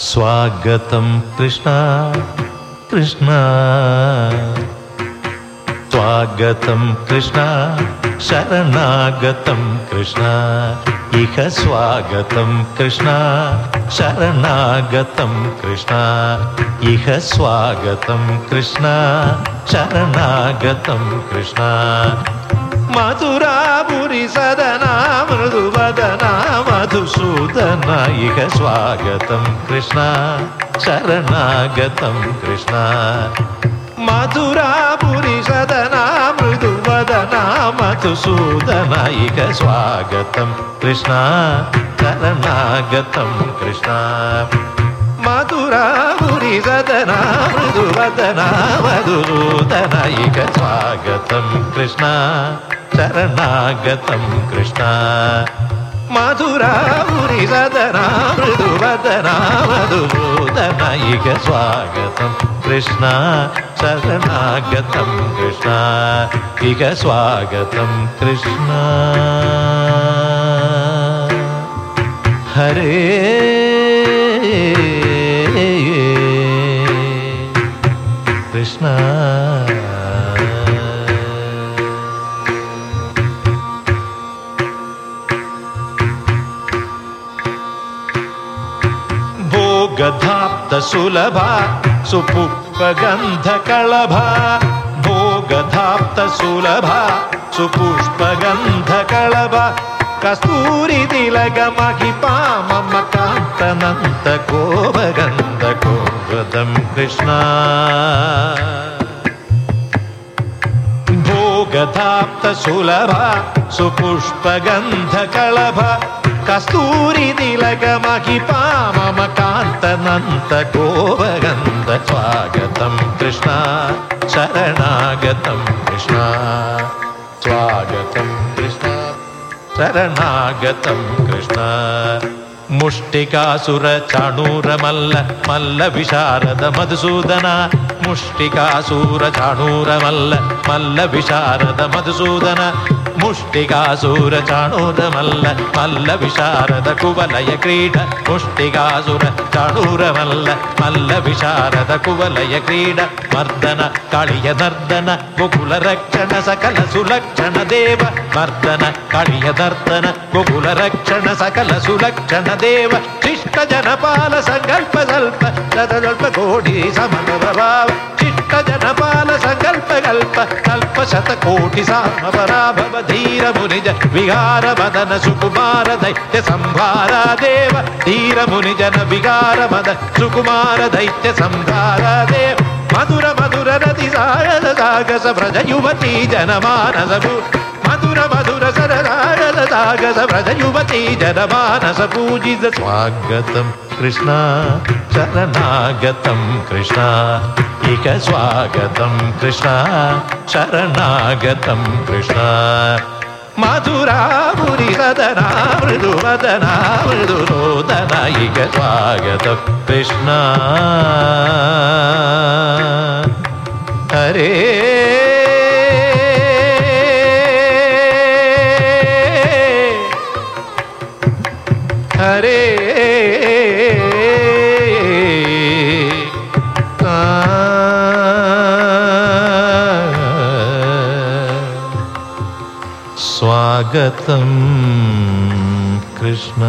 स्वागतं कृष्णा कृष्ण स्वागतं कृष्णा शरणागतं कृष्ण इह स्वागतं कृष्णा शरणागतं कृष्ण इह स्वागतं कृष्णा शरणागतं कृष्णा मथुरा पुरिसदना मृदुवदना मधुसूदनयक स्वागतं कृष्णा चरणागतं कृष्णा मथुरा पुरिसदनं मृदुवदनं मधुसूदनयिक स्वागतं कृष्णा शरणागतं कृष्णा मधुरा पुरिसदनं मृदुवदनं मधुदनयिक स्वागतं कृष्णा శరణాగతం కృష్ణ మధురావురి సదనా మృదువదనా మధుభూదన ఇక స్వాగతం కృష్ణ శరణాగతం కృష్ణ ఇక స్వాగతం కృష్ణ హరే కృష్ణ गप्त सुलभा सुपुष्पगन्धकलभा भो गदाप्त सुलभा सुपुष्पगन्धकलभा कस्तूरितिलगमहि पामकान्तनन्तको भगन्धको गं कृष्णा भो गदाप्त गंध सुपुष्पगन्धकलभ కస్తూరి తిలక మహిపామమ కాంత నంత గోవగంధ స్వాగతం కృష్ణ శరణాగతం కృష్ణ స్వాగతం కృష్ణ శరణాగతం కృష్ణ ముష్టికాసుర చాణూర మల్ల మల్ల విశారద మధుసూదన ముష్టికాసుర చాణూర మల్ల మల్ల విశారద మధుసూదన ಮುಷ್ಟಿಗಾಸುರ ಚಾಣೂರ ಮಲ್ಲ ಮಲ್ಲ ವಿಶಾರದ ಕುವಲಯ ಕ್ರೀಡ ಮುಷ್ಟಿಗಾಸುರ ಚಾಣೂರ ಮಲ್ಲ ಮಲ್ಲ ವಿಶಾರದ ಕುವಲಯ ಕ್ರೀಡ ಮರ್ದನ ಕಾಳಿಯ ನರ್ದನ ಗೋಕುಲ ರಕ್ಷಣ ಸಕಲ ಸುಲಕ್ಷಣ ದೇವ ಮರ್ದನ ಕಾಳಿಯ ನರ್ದನ ಗೋಕುಲ ರಕ್ಷಣ ಸಕಲ ಸುಲಕ್ಷಣ ದೇವ ಶಿಷ್ಟ ಜನಪಾಲ ಸಂಕಲ್ಪ ಸ್ವಲ್ಪ ಸದ ಸ್ವಲ್ಪ ಕೋಡಿ ಸಮನ ಪ್ರಭಾವ శతకోటి సామపరాభవ ధీరమునిజ విహార మదన సుకుమార దైత్య సంభార దేవ ధీరమునిజన విహార మద సుకుమార దైత్య సంభార దేవ మధుర మధుర నది సారద సాగస ప్రజ యువతి జనమానసము మధుర మధుర సరదా శరదాగత యువతి జనమానస పూజిత స్వాగతం కృష్ణ శరణాగతం కృష్ణ ఇక స్వాగతం కృష్ణ శరణాగతం కృష్ణ మధురాపురి సదనా మృదు వదనా మృదు నోదన ఇక స్వాగతం కృష్ణ హరే हरे स्वागतं कृष्ण